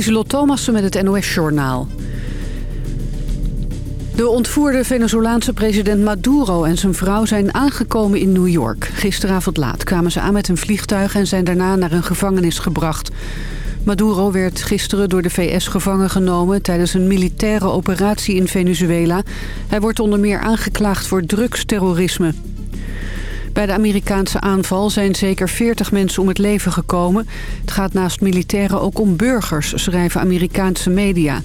Lieselot Thomassen met het NOS-journaal. De ontvoerde Venezolaanse president Maduro en zijn vrouw zijn aangekomen in New York. Gisteravond laat kwamen ze aan met een vliegtuig en zijn daarna naar een gevangenis gebracht. Maduro werd gisteren door de VS gevangen genomen tijdens een militaire operatie in Venezuela. Hij wordt onder meer aangeklaagd voor drugsterrorisme. Bij de Amerikaanse aanval zijn zeker 40 mensen om het leven gekomen. Het gaat naast militairen ook om burgers, schrijven Amerikaanse media.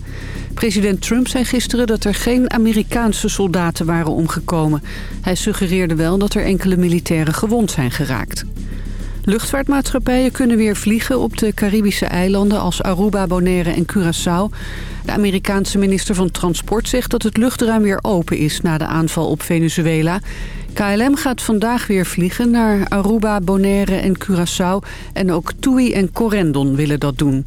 President Trump zei gisteren dat er geen Amerikaanse soldaten waren omgekomen. Hij suggereerde wel dat er enkele militairen gewond zijn geraakt. Luchtvaartmaatschappijen kunnen weer vliegen op de Caribische eilanden als Aruba, Bonaire en Curaçao. De Amerikaanse minister van Transport zegt dat het luchtruim weer open is na de aanval op Venezuela. KLM gaat vandaag weer vliegen naar Aruba, Bonaire en Curaçao. En ook TUI en Corendon willen dat doen.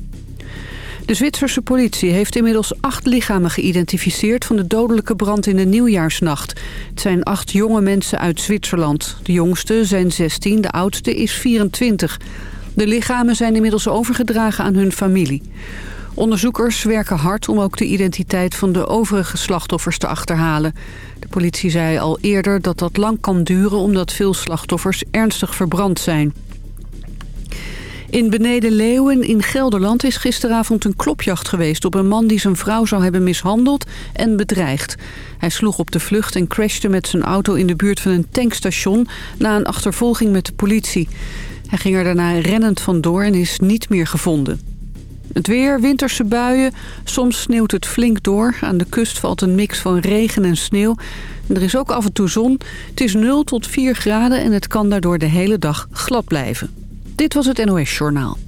De Zwitserse politie heeft inmiddels acht lichamen geïdentificeerd... van de dodelijke brand in de nieuwjaarsnacht. Het zijn acht jonge mensen uit Zwitserland. De jongste zijn 16, de oudste is 24. De lichamen zijn inmiddels overgedragen aan hun familie. Onderzoekers werken hard om ook de identiteit van de overige slachtoffers te achterhalen. De politie zei al eerder dat dat lang kan duren omdat veel slachtoffers ernstig verbrand zijn. In Beneden Leeuwen in Gelderland is gisteravond een klopjacht geweest... op een man die zijn vrouw zou hebben mishandeld en bedreigd. Hij sloeg op de vlucht en crashte met zijn auto in de buurt van een tankstation... na een achtervolging met de politie. Hij ging er daarna rennend vandoor en is niet meer gevonden. Het weer, winterse buien. Soms sneeuwt het flink door. Aan de kust valt een mix van regen en sneeuw. er is ook af en toe zon. Het is 0 tot 4 graden en het kan daardoor de hele dag glad blijven. Dit was het NOS Journaal.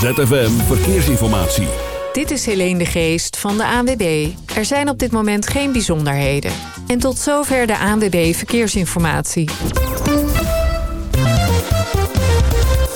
ZFM Verkeersinformatie. Dit is Helene de Geest van de ANWB. Er zijn op dit moment geen bijzonderheden. En tot zover de ANWB Verkeersinformatie.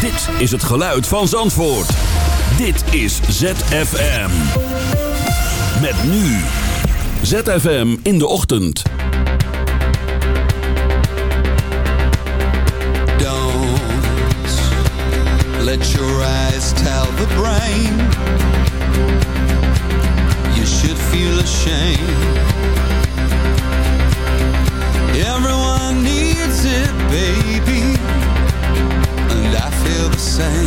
Dit is het geluid van Zandvoort. Dit is ZFM. Met nu. ZFM in de ochtend. Let your eyes tell the brain You should feel ashamed Everyone needs it, baby sang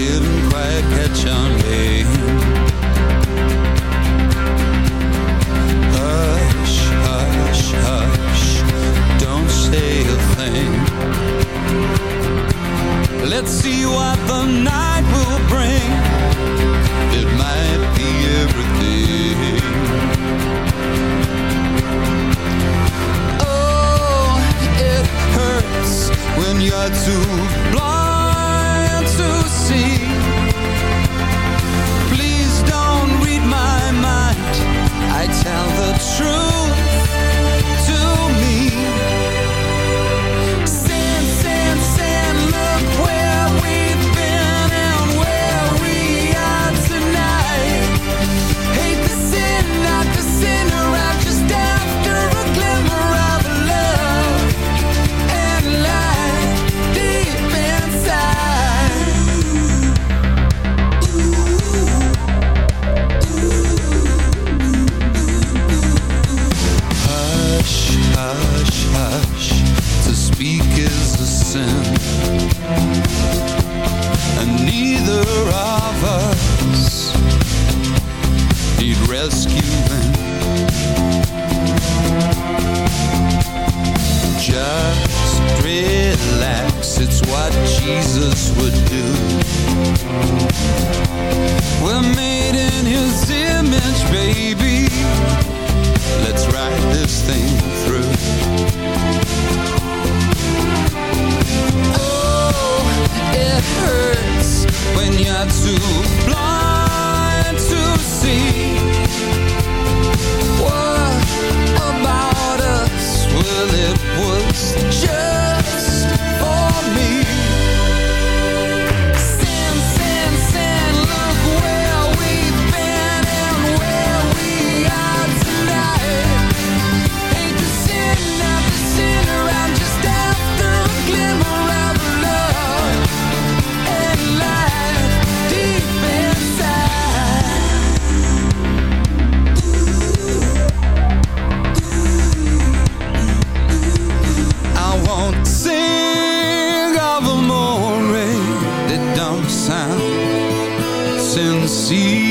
Didn't quite catch on me Hush, hush, hush. Don't say a thing. Let's see what the night will bring. It might be everything. you're too blind to see. sim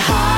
high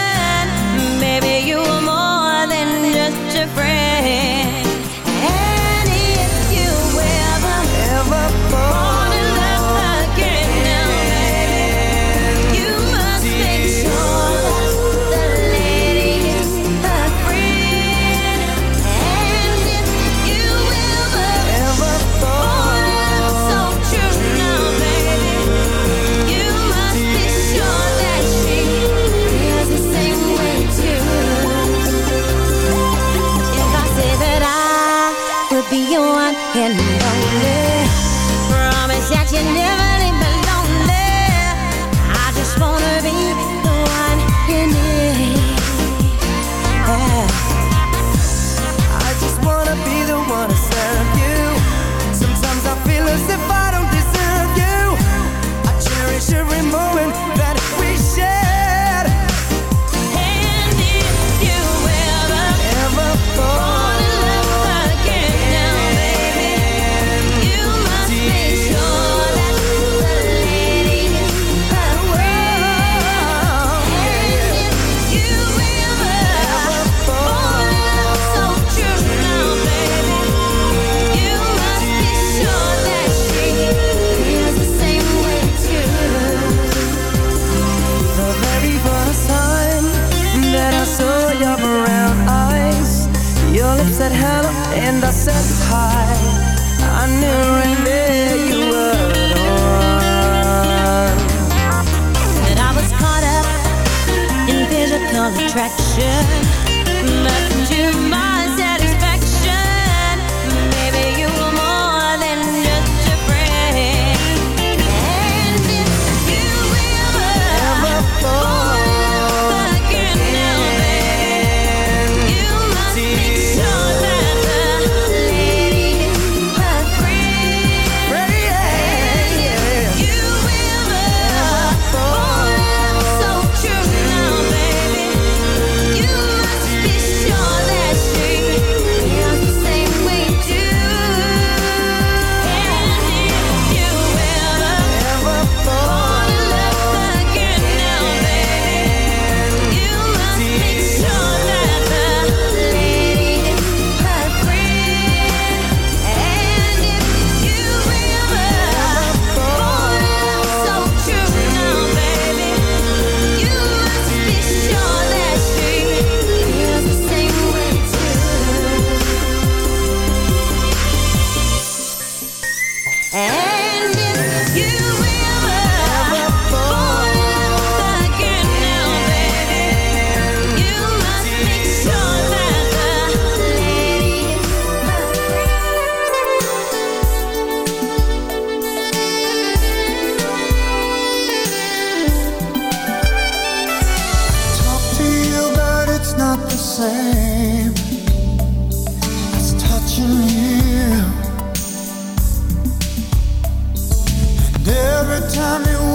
said hello and I said hi. I knew right there you were the one. And I was caught up in physical attraction. but to my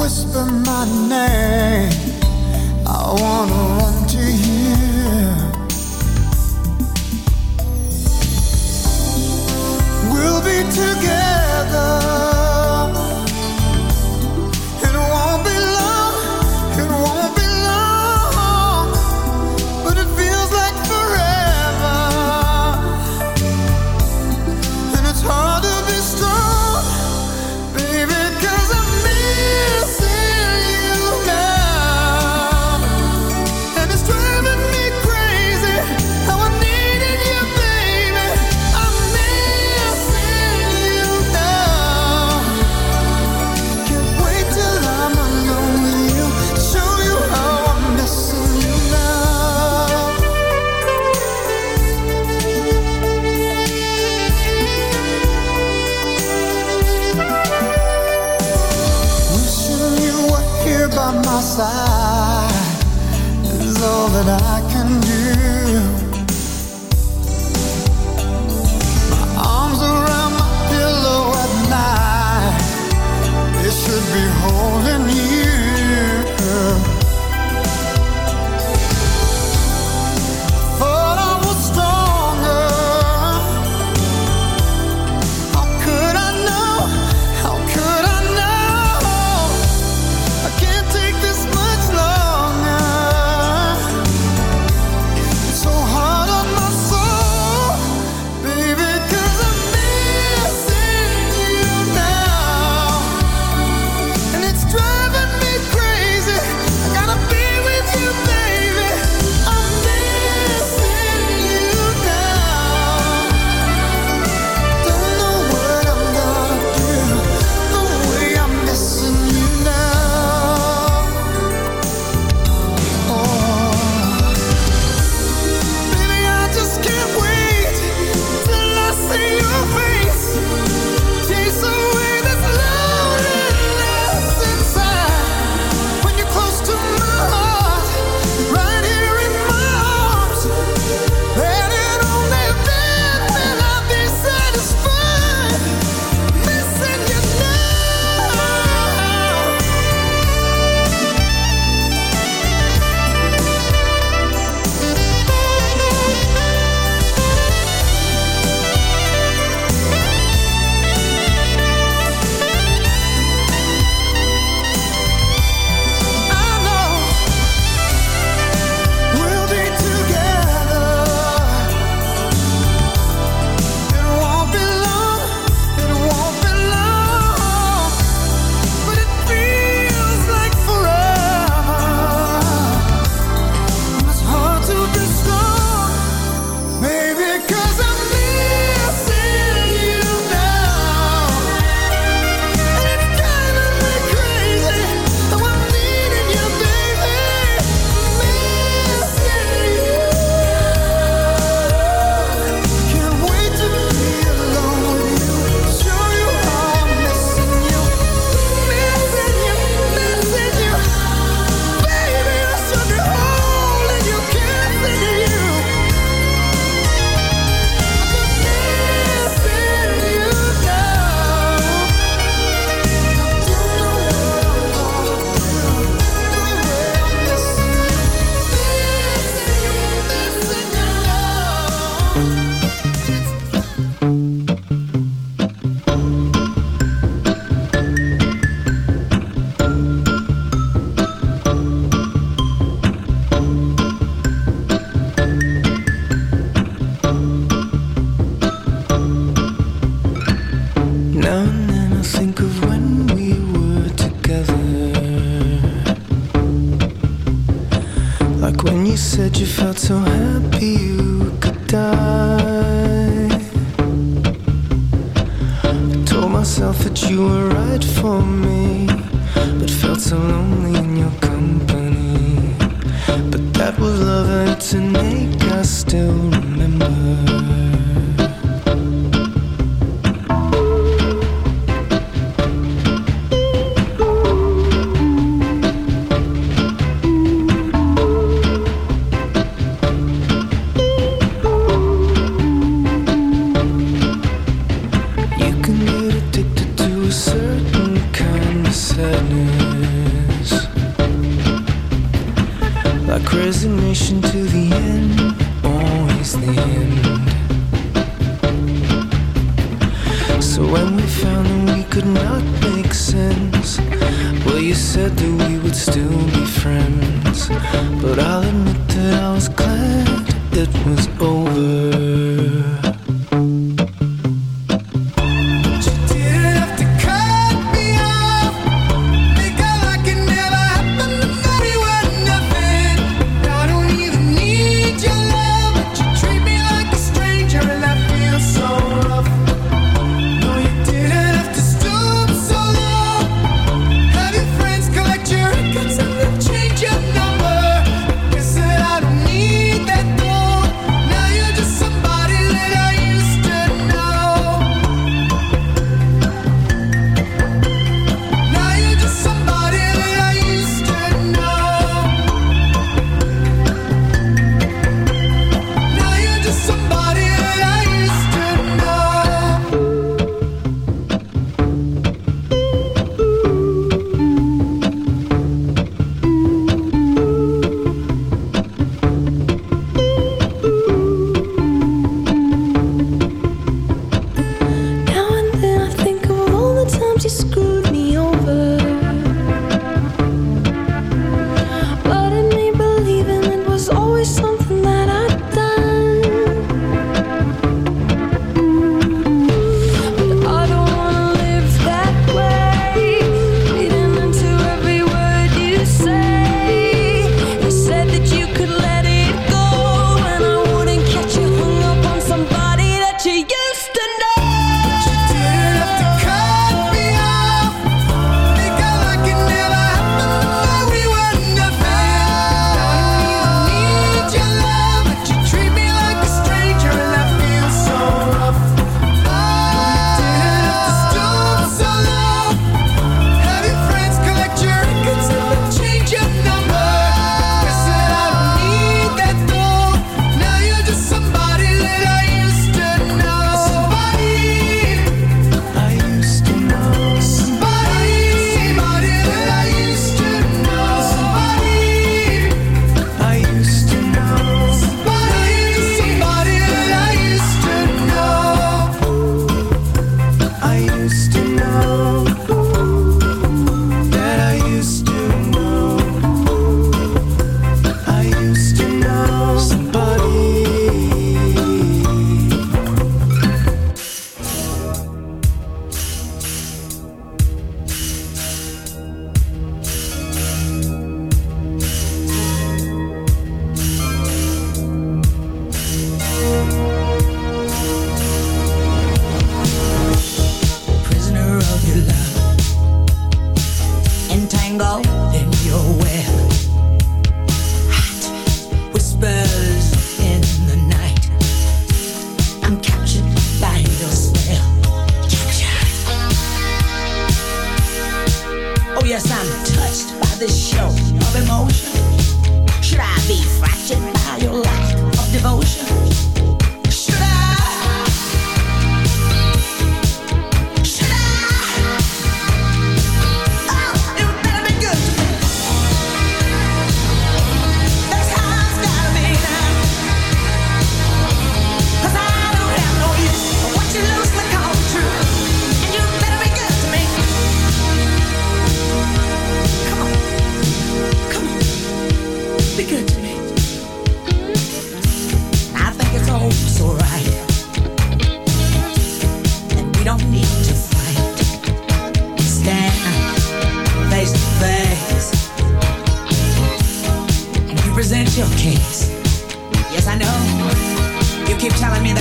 whisper my name. I wanna run to you.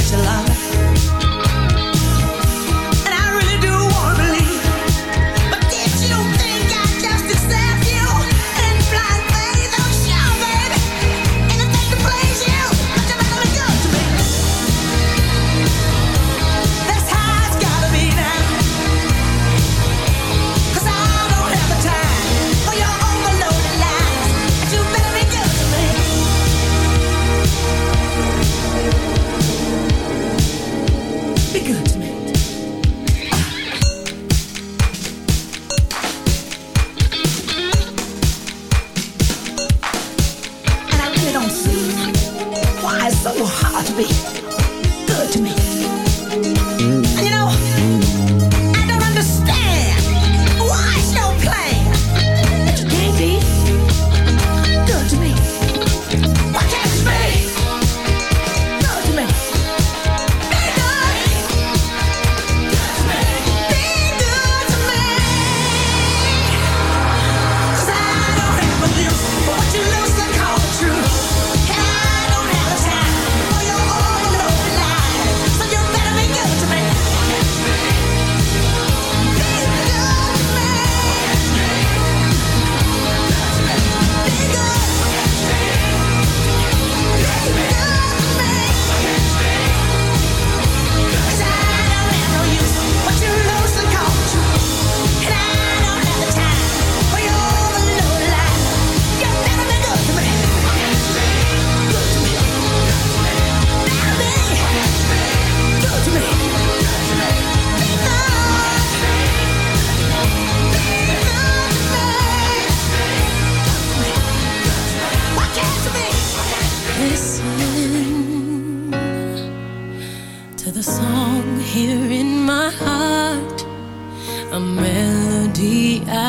such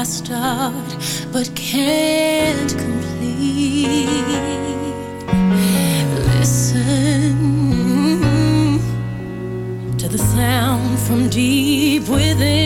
start but can't complete. Listen to the sound from deep within.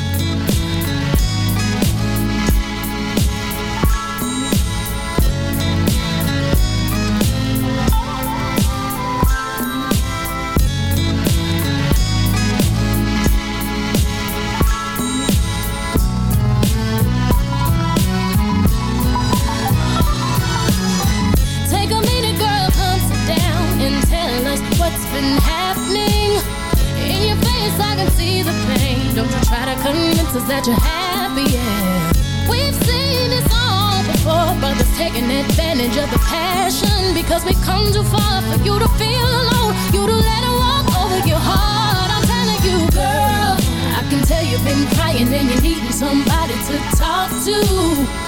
Advantage of the passion. Because we come too far for you to feel alone, you to let it walk over your heart. I'm telling you, girl, I can tell you've been crying and you're needing somebody to talk to.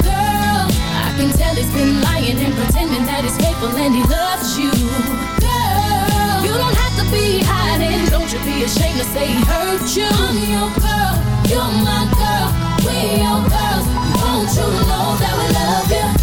Girl, I can tell he's been lying and pretending that he's faithful and he loves you. Girl, you don't have to be hiding. Don't you be ashamed to say he hurt you. I'm your girl, you're my girl, we your girls. Won't you know that we love you?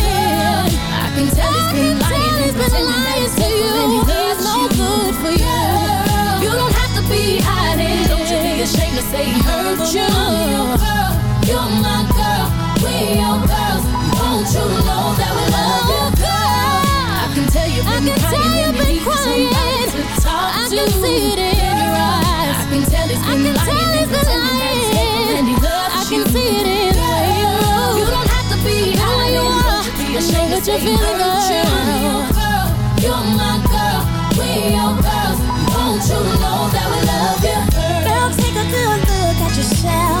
For you. You don't have to be hiding. Don't you be ashamed to say he hurt you. Girl, you're my girl, we your girls. Won't you know that we love you, oh, girl? I can tell you've been I can tell crying you've and you been crying. to talk I to. can see it in your eyes. I can tell he's I been can lying tell he's been pretending that he's faithful and he loves I you. can see it in the way you. You don't have to be hiding. Don't you be ashamed to say he hurt you. Girl, you're my girl, yourself.